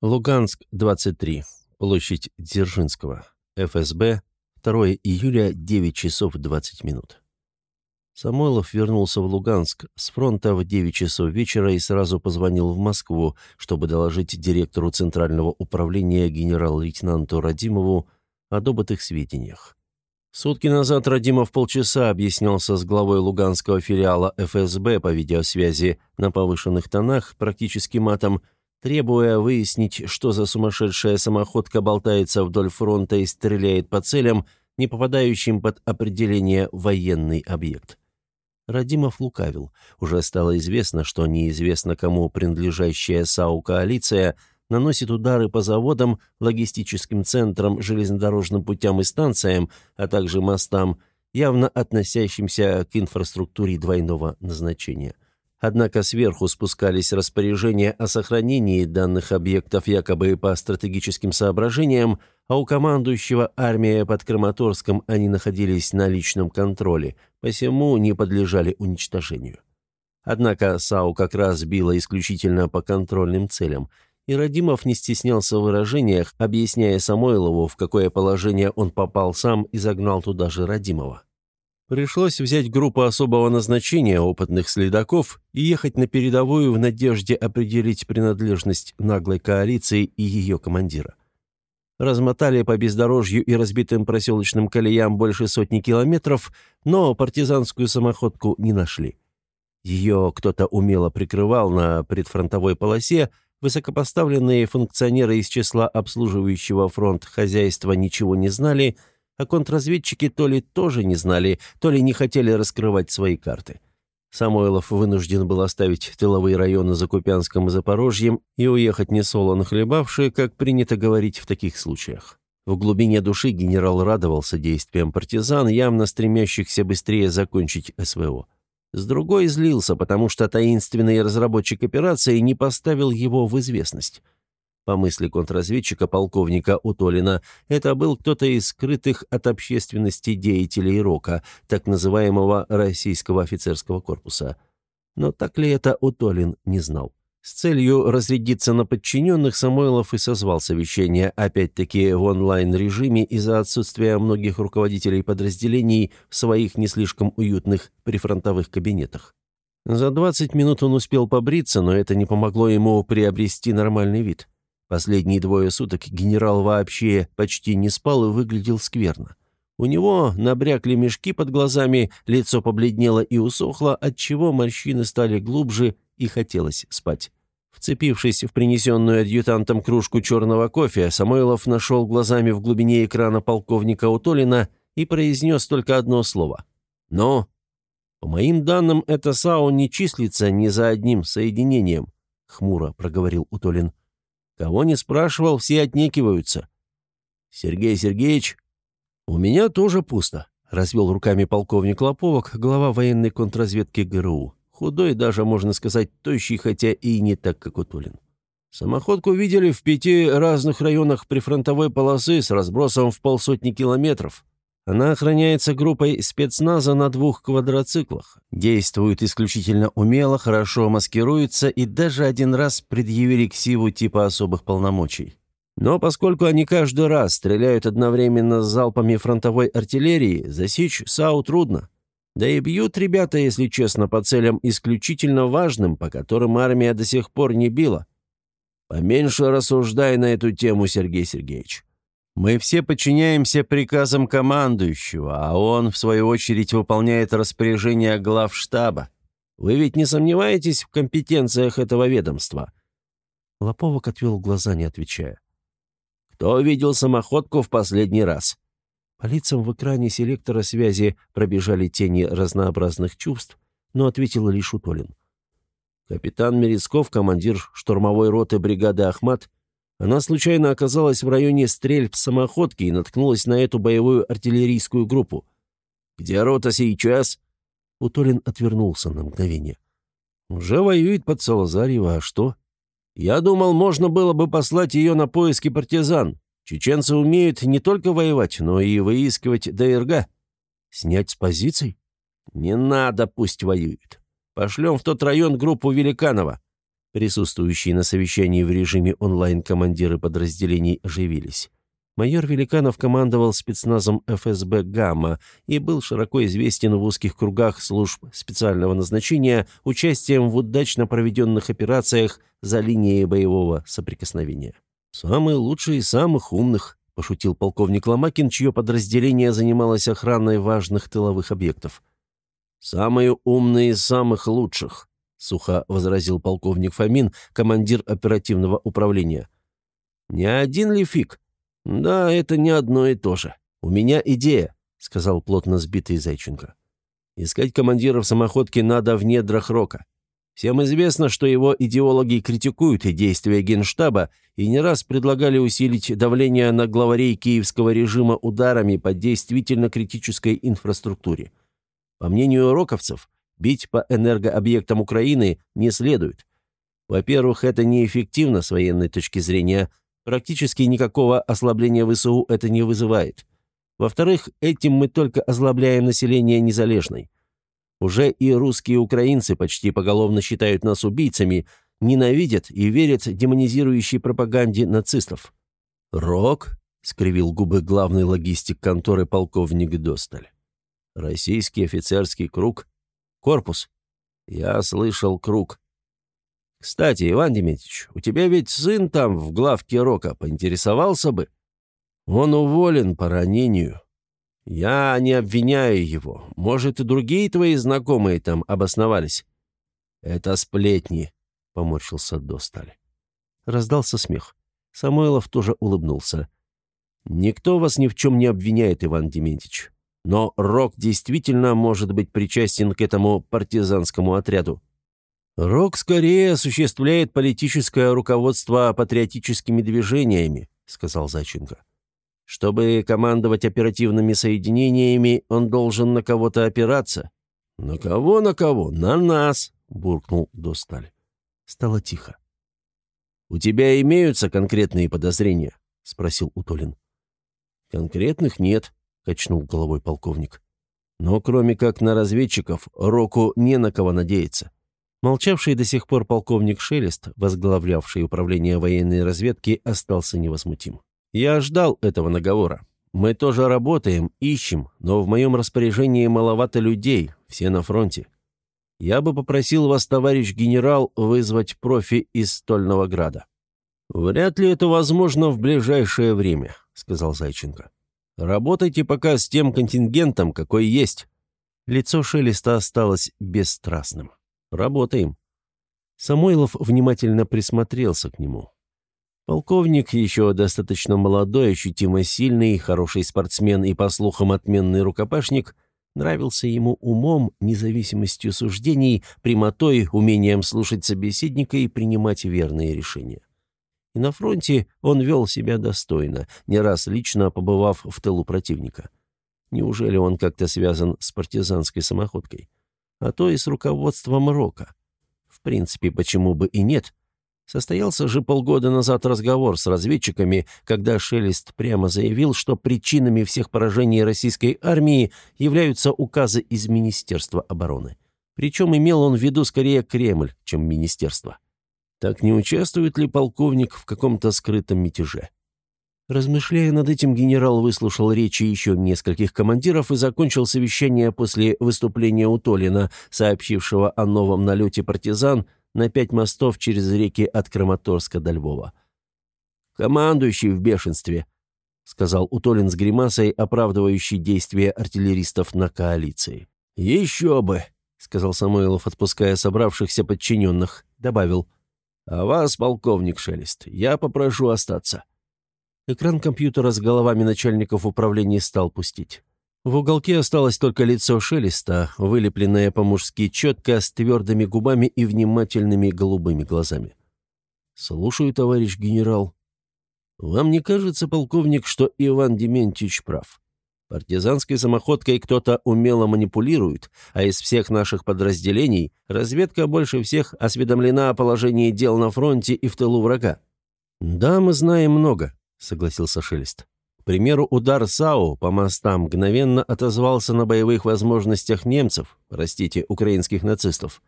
Луганск, 23. Площадь Дзержинского. ФСБ. 2 июля, 9 часов 20 минут. Самойлов вернулся в Луганск с фронта в 9 часов вечера и сразу позвонил в Москву, чтобы доложить директору Центрального управления генерал-лейтенанту Радимову о добытых сведениях. Сутки назад Радимов полчаса объяснялся с главой луганского филиала ФСБ по видеосвязи на повышенных тонах, практически матом, требуя выяснить, что за сумасшедшая самоходка болтается вдоль фронта и стреляет по целям, не попадающим под определение «военный объект». Радимов лукавил. Уже стало известно, что неизвестно кому принадлежащая САУ-коалиция наносит удары по заводам, логистическим центрам, железнодорожным путям и станциям, а также мостам, явно относящимся к инфраструктуре двойного назначения – Однако сверху спускались распоряжения о сохранении данных объектов якобы по стратегическим соображениям, а у командующего армия под Краматорском они находились на личном контроле, посему не подлежали уничтожению. Однако САУ как раз била исключительно по контрольным целям, и Радимов не стеснялся в выражениях, объясняя Самойлову, в какое положение он попал сам и загнал туда же Радимова. Пришлось взять группу особого назначения опытных следаков и ехать на передовую в надежде определить принадлежность наглой коалиции и ее командира. Размотали по бездорожью и разбитым проселочным колеям больше сотни километров, но партизанскую самоходку не нашли. Ее кто-то умело прикрывал на предфронтовой полосе, высокопоставленные функционеры из числа обслуживающего фронт хозяйства ничего не знали – а контрразведчики то ли тоже не знали, то ли не хотели раскрывать свои карты. Самойлов вынужден был оставить тыловые районы за Купянском и Запорожьем и уехать несолоно хлебавшие, как принято говорить в таких случаях. В глубине души генерал радовался действиям партизан, явно стремящихся быстрее закончить СВО. С другой злился, потому что таинственный разработчик операции не поставил его в известность. По мысли контрразведчика полковника Утолина, это был кто-то из скрытых от общественности деятелей РОКа, так называемого российского офицерского корпуса. Но так ли это Утолин не знал. С целью разрядиться на подчиненных Самойлов и созвал совещание, опять-таки в онлайн-режиме из-за отсутствия многих руководителей подразделений в своих не слишком уютных прифронтовых кабинетах. За 20 минут он успел побриться, но это не помогло ему приобрести нормальный вид. Последние двое суток генерал вообще почти не спал и выглядел скверно. У него набрякли мешки под глазами, лицо побледнело и усохло, отчего морщины стали глубже и хотелось спать. Вцепившись в принесенную адъютантом кружку черного кофе, Самойлов нашел глазами в глубине экрана полковника Утолина и произнес только одно слово. «Но...» «По моим данным, это САУ не числится ни за одним соединением», — хмуро проговорил Утолин. Кого не спрашивал, все отнекиваются. Сергей Сергеевич, у меня тоже пусто, развел руками полковник Лоповок, глава военной контрразведки ГРУ. Худой, даже, можно сказать, тощий, хотя и не так, как Утулин. Самоходку видели в пяти разных районах прифронтовой полосы с разбросом в полсотни километров. Она охраняется группой спецназа на двух квадроциклах. Действует исключительно умело, хорошо маскируется и даже один раз предъявили ксиву типа особых полномочий. Но поскольку они каждый раз стреляют одновременно с залпами фронтовой артиллерии, засечь САУ трудно. Да и бьют ребята, если честно, по целям исключительно важным, по которым армия до сих пор не била. Поменьше рассуждай на эту тему, Сергей Сергеевич. Мы все подчиняемся приказам командующего, а он, в свою очередь, выполняет распоряжения глав штаба. Вы ведь не сомневаетесь в компетенциях этого ведомства?» Лоповок отвел глаза, не отвечая. «Кто видел самоходку в последний раз?» По лицам в экране селектора связи пробежали тени разнообразных чувств, но ответил лишь Утолин. Капитан Мерецков, командир штурмовой роты бригады «Ахмат», она случайно оказалась в районе стрельб самоходки и наткнулась на эту боевую артиллерийскую группу. «Где рота сейчас?» Утолин отвернулся на мгновение. «Уже воюет под Салазарьево, а что?» «Я думал, можно было бы послать ее на поиски партизан. Чеченцы умеют не только воевать, но и выискивать ДРГ. Снять с позиций? Не надо, пусть воюют. Пошлем в тот район группу Великанова. Присутствующие на совещании в режиме онлайн командиры подразделений оживились. Майор Великанов командовал спецназом ФСБ «Гамма» и был широко известен в узких кругах служб специального назначения участием в удачно проведенных операциях за линией боевого соприкосновения. «Самый лучший из самых умных», – пошутил полковник Ломакин, чье подразделение занималось охраной важных тыловых объектов. «Самые умные из самых лучших», – сухо возразил полковник Фомин, командир оперативного управления. «Не один ли фиг?» «Да, это не одно и то же. У меня идея», — сказал плотно сбитый Зайченко. «Искать командиров самоходки надо в недрах Рока. Всем известно, что его идеологи критикуют действия Генштаба и не раз предлагали усилить давление на главарей киевского режима ударами по действительно критической инфраструктуре. По мнению роковцев, бить по энергообъектам Украины не следует. Во-первых, это неэффективно с военной точки зрения, Практически никакого ослабления ВСУ это не вызывает. Во-вторых, этим мы только озлобляем население Незалежной. Уже и русские украинцы почти поголовно считают нас убийцами, ненавидят и верят демонизирующей пропаганде нацистов. «Рок?» — скривил губы главный логистик конторы полковник Досталь. «Российский офицерский круг? Корпус?» «Я слышал круг. Кстати, Иван Дементьевич, у тебя ведь сын там в главке рока, поинтересовался бы? Он уволен по ранению. Я не обвиняю его. Может, и другие твои знакомые там обосновались. Это сплетни, поморщился Досталь. Раздался смех. Самойлов тоже улыбнулся. «Никто вас ни в чем не обвиняет, Иван Дементьевич. Но Рок действительно может быть причастен к этому партизанскому отряду. Рок скорее осуществляет политическое руководство патриотическими движениями, сказал Заченко. Чтобы командовать оперативными соединениями, он должен на кого-то опираться. На кого, на кого? На нас, буркнул Досталь. Стало тихо. У тебя имеются конкретные подозрения? спросил Утолин. Конкретных нет, качнул головой полковник. Но кроме как на разведчиков, Року не на кого надеяться. Молчавший до сих пор полковник Шелест, возглавлявший управление военной разведки, остался невозмутим. «Я ждал этого наговора. Мы тоже работаем, ищем, но в моем распоряжении маловато людей, все на фронте. Я бы попросил вас, товарищ генерал, вызвать профи из Стольного Града». «Вряд ли это возможно в ближайшее время», — сказал Зайченко. «Работайте пока с тем контингентом, какой есть». Лицо Шелеста осталось бесстрастным. Работаем». Самойлов внимательно присмотрелся к нему. Полковник еще достаточно молодой, ощутимо сильный, хороший спортсмен и, по слухам, отменный рукопашник, нравился ему умом, независимостью суждений, прямотой, умением слушать собеседника и принимать верные решения. И на фронте он вел себя достойно, не раз лично побывав в тылу противника. Неужели он как-то связан с партизанской самоходкой? а то и с руководством Рока. В принципе, почему бы и нет? Состоялся же полгода назад разговор с разведчиками, когда Шелест прямо заявил, что причинами всех поражений российской армии являются указы из Министерства обороны. Причем имел он в виду скорее Кремль, чем Министерство. Так не участвует ли полковник в каком-то скрытом мятеже? Размышляя над этим, генерал выслушал речи еще нескольких командиров и закончил совещание после выступления Утолина, сообщившего о новом налете партизан на пять мостов через реки от Краматорска до Львова. «Командующий в бешенстве», — сказал Утолин с гримасой, оправдывающей действия артиллеристов на коалиции. «Еще бы», — сказал Самойлов, отпуская собравшихся подчиненных, добавил. «А вас, полковник Шелест, я попрошу остаться». Экран компьютера с головами начальников управления стал пустить. В уголке осталось только лицо Шелеста, вылепленное по-мужски четко, с твердыми губами и внимательными голубыми глазами. «Слушаю, товарищ генерал. Вам не кажется, полковник, что Иван Дементьевич прав? Партизанской самоходкой кто-то умело манипулирует, а из всех наших подразделений разведка больше всех осведомлена о положении дел на фронте и в тылу врага. Да, мы знаем много, — согласился Шелест. К примеру, удар САУ по мостам мгновенно отозвался на боевых возможностях немцев, простите, украинских нацистов.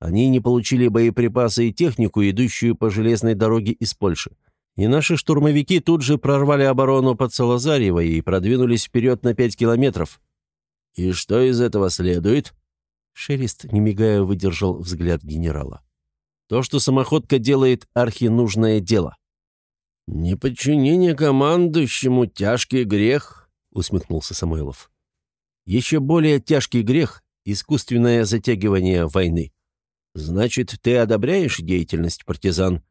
Они не получили боеприпасы и технику, идущую по железной дороге из Польши. И наши штурмовики тут же прорвали оборону под Солозарьевой и продвинулись вперед на пять километров. «И что из этого следует?» Шелест, не мигая, выдержал взгляд генерала. «То, что самоходка делает архинужное дело». «Неподчинение командующему — тяжкий грех», — усмехнулся Самойлов. «Еще более тяжкий грех — искусственное затягивание войны. Значит, ты одобряешь деятельность партизан?»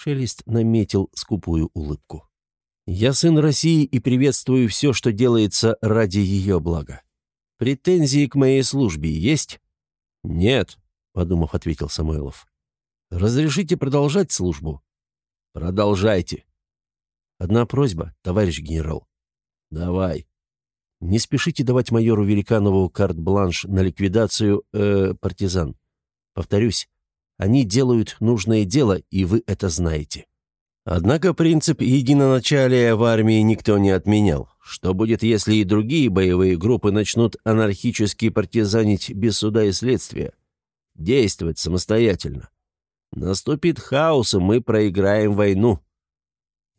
Шелест наметил скупую улыбку. «Я сын России и приветствую все, что делается ради ее блага. Претензии к моей службе есть?» «Нет», — подумав, ответил Самойлов. «Разрешите продолжать службу?» «Продолжайте». «Одна просьба, товарищ генерал». «Давай». «Не спешите давать майору Великанову карт-бланш на ликвидацию, э, партизан. Повторюсь, они делают нужное дело, и вы это знаете. Однако принцип единоначалия в армии никто не отменял. Что будет, если и другие боевые группы начнут анархически партизанить без суда и следствия? Действовать самостоятельно. Наступит хаос, и мы проиграем войну.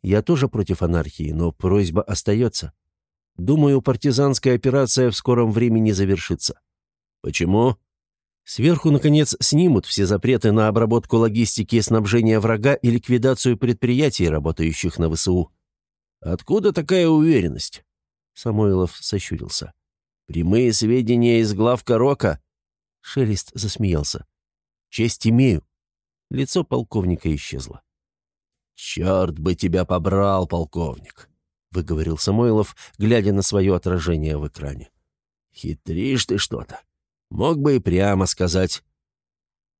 Я тоже против анархии, но просьба остается. Думаю, партизанская операция в скором времени завершится. Почему? Сверху, наконец, снимут все запреты на обработку логистики снабжения врага и ликвидацию предприятий, работающих на ВСУ. Откуда такая уверенность? Самойлов сощурился. Прямые сведения из главка Рока. Шелест засмеялся. Честь имею. Лицо полковника исчезло. «Черт бы тебя побрал, полковник!» — выговорил Самойлов, глядя на свое отражение в экране. «Хитришь ты что-то. Мог бы и прямо сказать.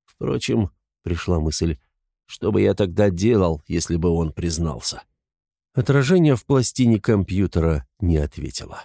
Впрочем, пришла мысль, что бы я тогда делал, если бы он признался. Отражение в пластине компьютера не ответило.